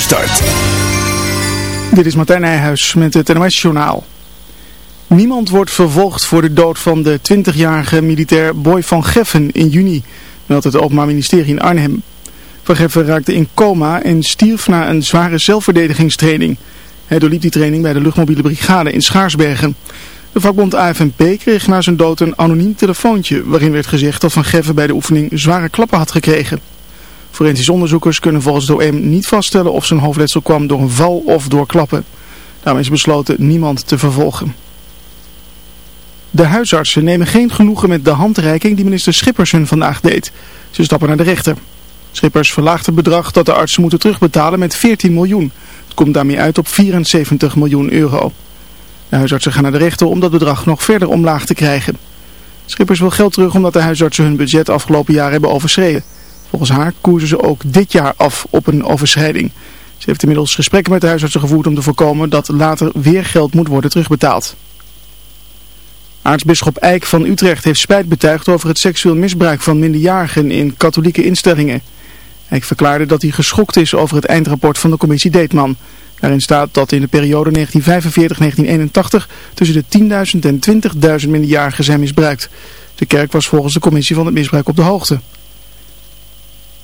start. Dit is Martijn Nijhuis met het NOS Journaal. Niemand wordt vervolgd voor de dood van de 20-jarige militair Boy van Geffen in juni, meldt het Openbaar Ministerie in Arnhem. Van Geffen raakte in coma en stierf na een zware zelfverdedigingstraining. Hij doorliep die training bij de luchtmobiele brigade in Schaarsbergen. De vakbond AFNP kreeg na zijn dood een anoniem telefoontje waarin werd gezegd dat Van Geffen bij de oefening zware klappen had gekregen. Forensisch onderzoekers kunnen volgens de OM niet vaststellen of zijn hoofdletsel kwam door een val of door klappen. Daarom is besloten niemand te vervolgen. De huisartsen nemen geen genoegen met de handreiking die minister Schippers hun vandaag deed. Ze stappen naar de rechter. Schippers verlaagt het bedrag dat de artsen moeten terugbetalen met 14 miljoen. Het komt daarmee uit op 74 miljoen euro. De huisartsen gaan naar de rechter om dat bedrag nog verder omlaag te krijgen. Schippers wil geld terug omdat de huisartsen hun budget afgelopen jaar hebben overschreden. Volgens haar koersen ze ook dit jaar af op een overschrijding. Ze heeft inmiddels gesprekken met de huisartsen gevoerd om te voorkomen dat later weer geld moet worden terugbetaald. Aartsbisschop Eijk van Utrecht heeft spijt betuigd over het seksueel misbruik van minderjarigen in katholieke instellingen. Eijk verklaarde dat hij geschokt is over het eindrapport van de commissie Deetman. Daarin staat dat in de periode 1945-1981 tussen de 10.000 en 20.000 minderjarigen zijn misbruikt. De kerk was volgens de commissie van het misbruik op de hoogte.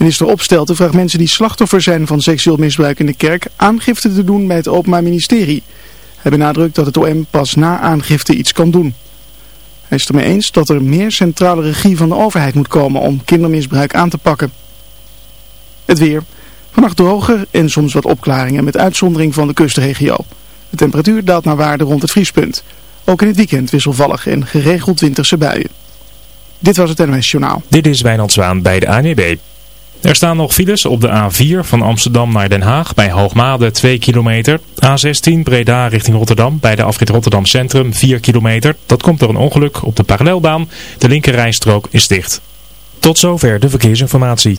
Minister Opstelten vraagt mensen die slachtoffer zijn van seksueel misbruik in de kerk aangifte te doen bij het Openbaar Ministerie. Hij benadrukt dat het OM pas na aangifte iets kan doen. Hij is het ermee eens dat er meer centrale regie van de overheid moet komen om kindermisbruik aan te pakken. Het weer. Vannacht droger en soms wat opklaringen met uitzondering van de kustregio. De temperatuur daalt naar waarde rond het vriespunt. Ook in het weekend wisselvallig en geregeld winterse buien. Dit was het NOS Journaal. Dit is Wijnand Zwaan bij de ANWB. Er staan nog files op de A4 van Amsterdam naar Den Haag bij Hoogmade 2 kilometer. A16 Breda richting Rotterdam bij de afrit Rotterdam Centrum 4 kilometer. Dat komt door een ongeluk op de parallelbaan. De linkerrijstrook is dicht. Tot zover de verkeersinformatie.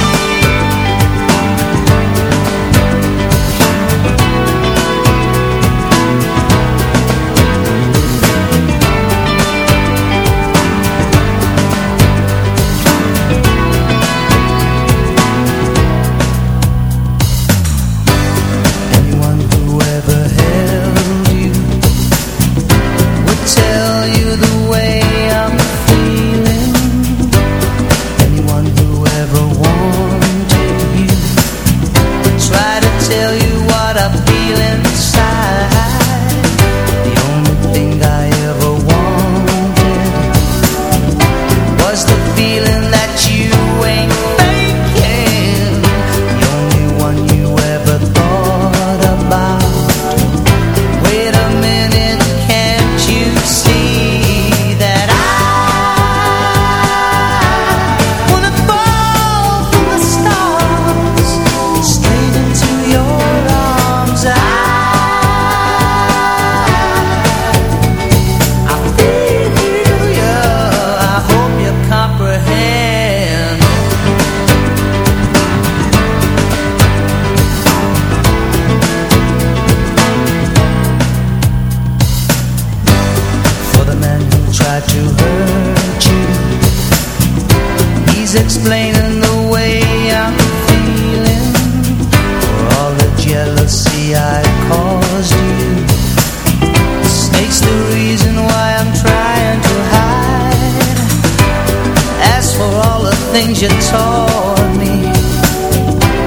things you taught me.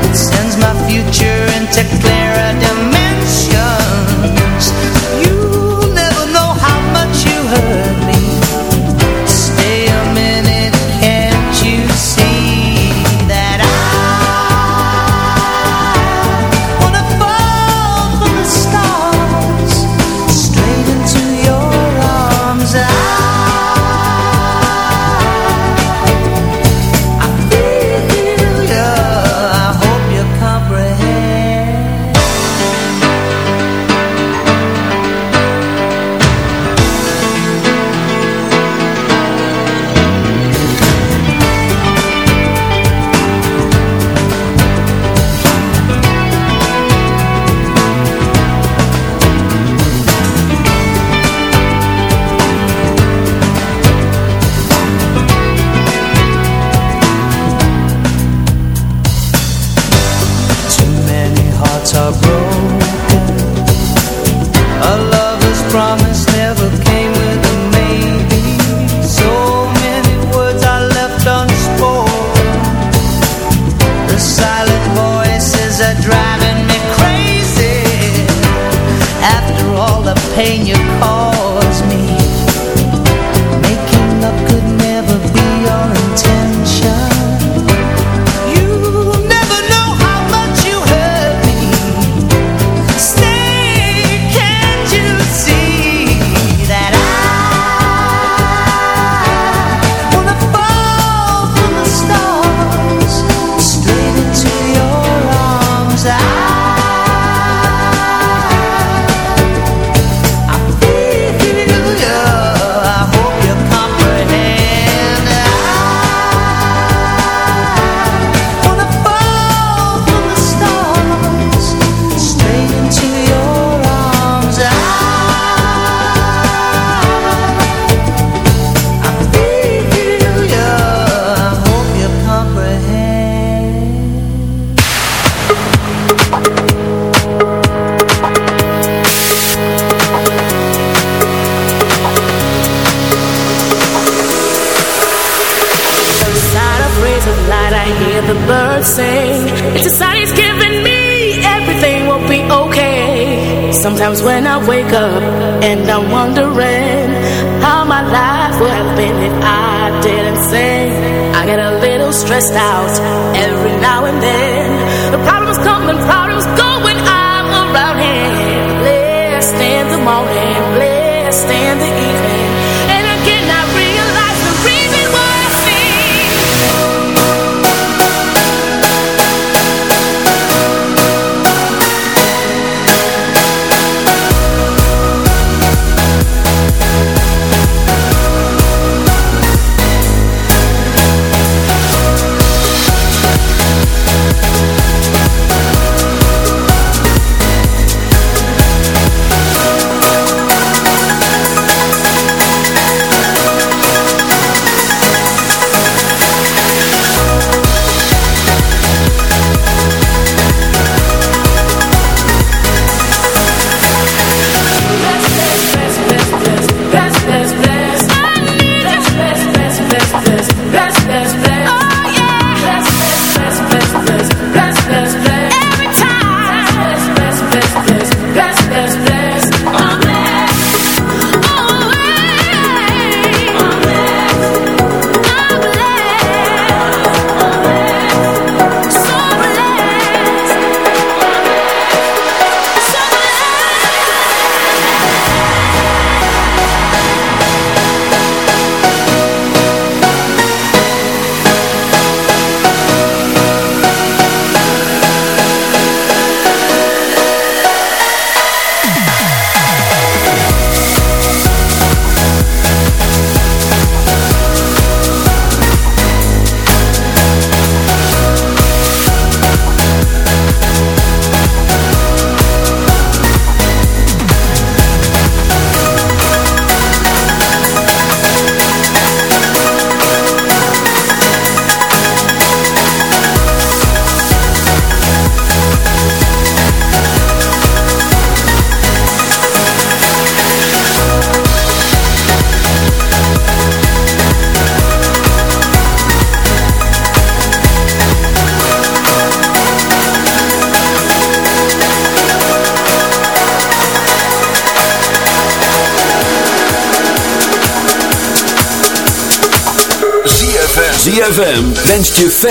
It sends my future into clarity. out every now and then.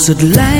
Als het lijkt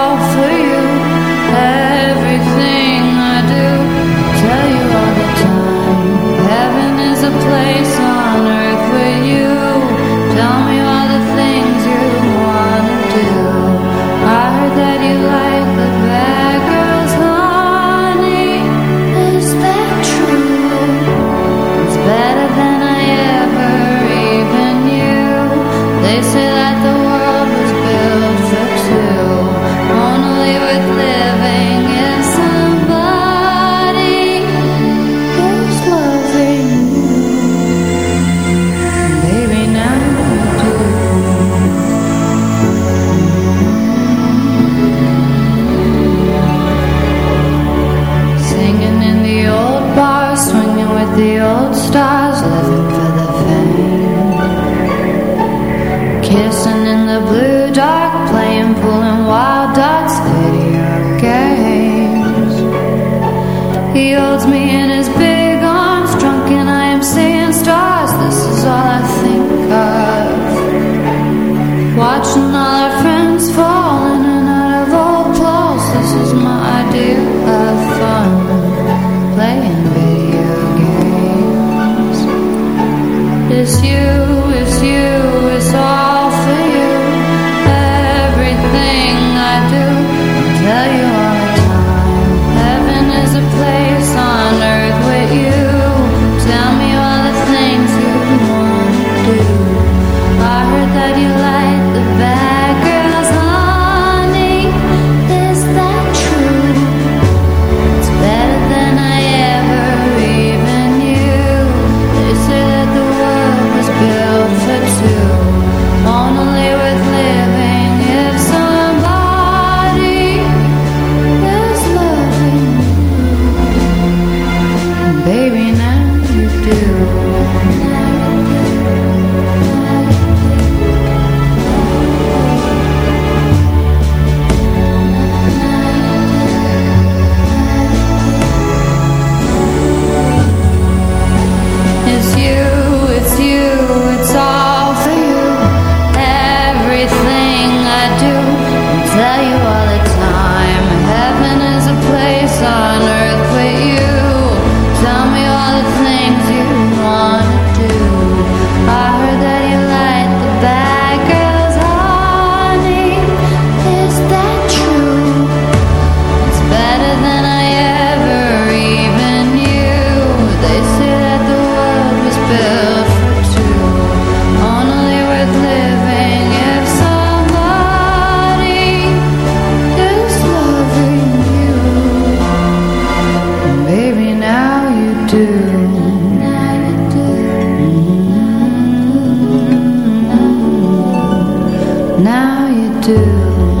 miss you. do.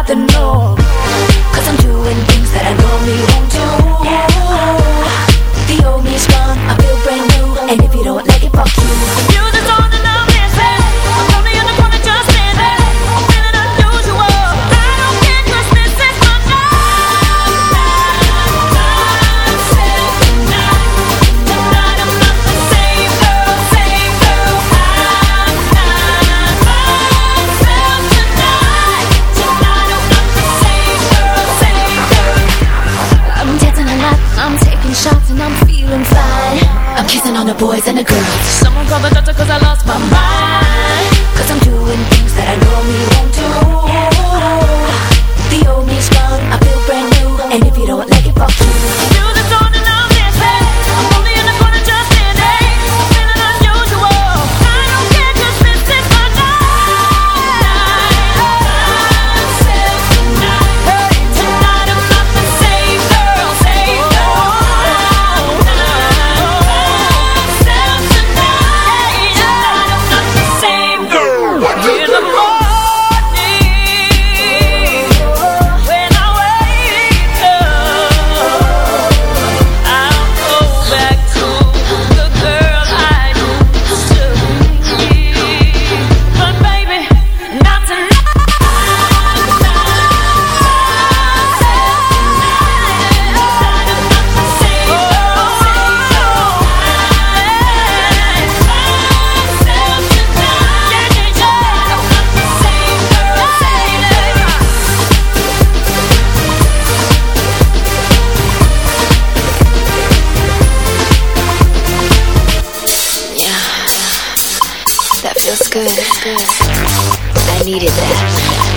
Cause I'm doing things that I won't do. Uh, the old me's gone, I feel brand new. And if you don't boys and the feels good. I needed that.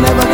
never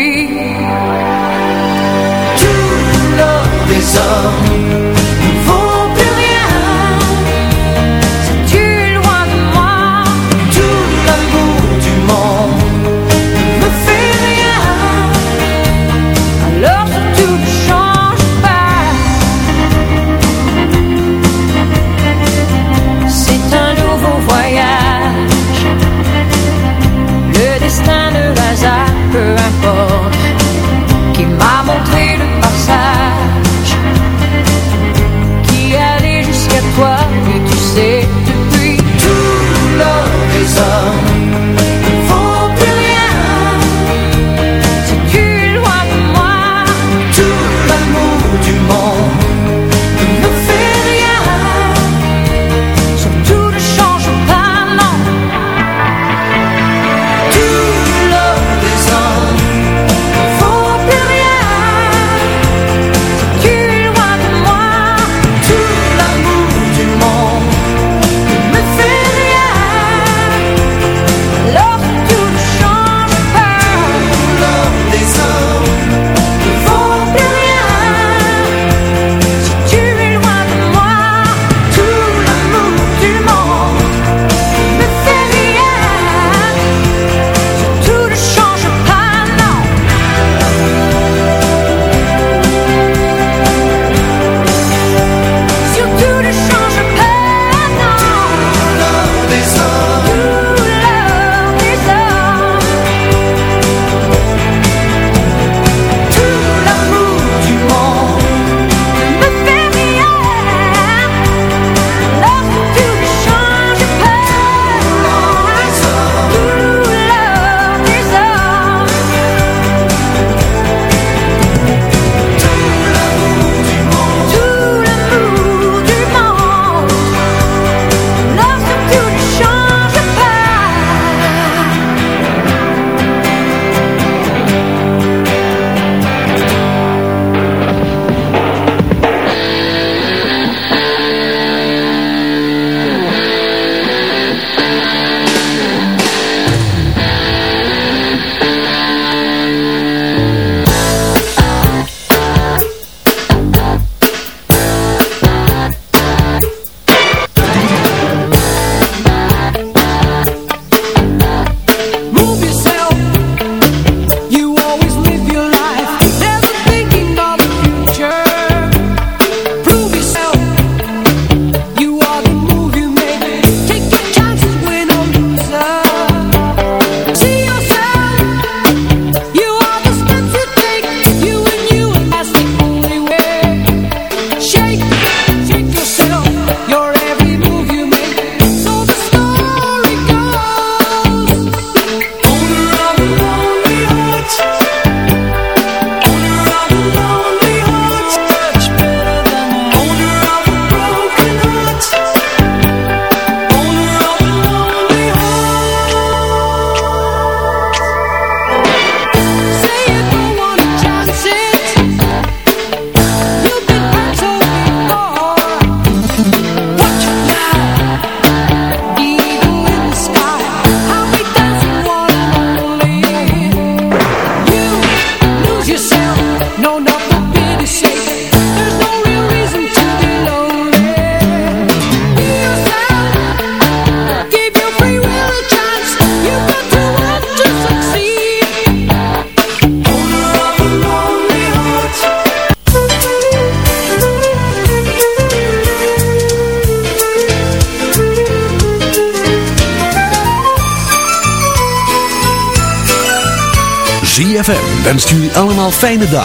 aynı da